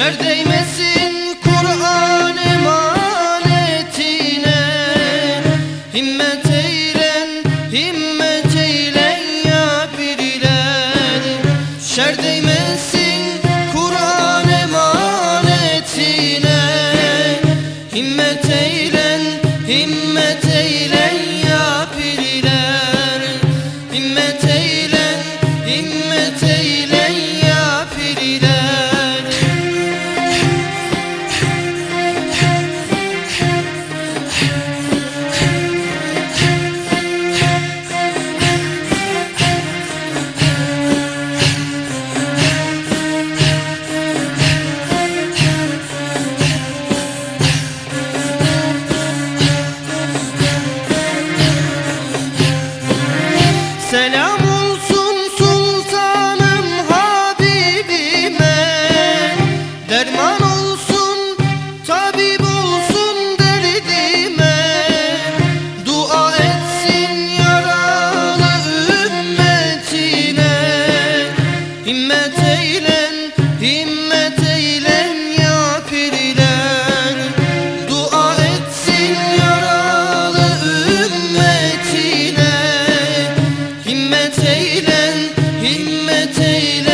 Şer değmesin Kur'an emanetine. Himmet eylen, himmet eylen ya biriler. Şer değmesin Kur'an emanetine. Himmet eylen, himmet eylen ya biriler. Himmet eylen, himmet eylen Selam olsun sultanım Habibime. Derman meditate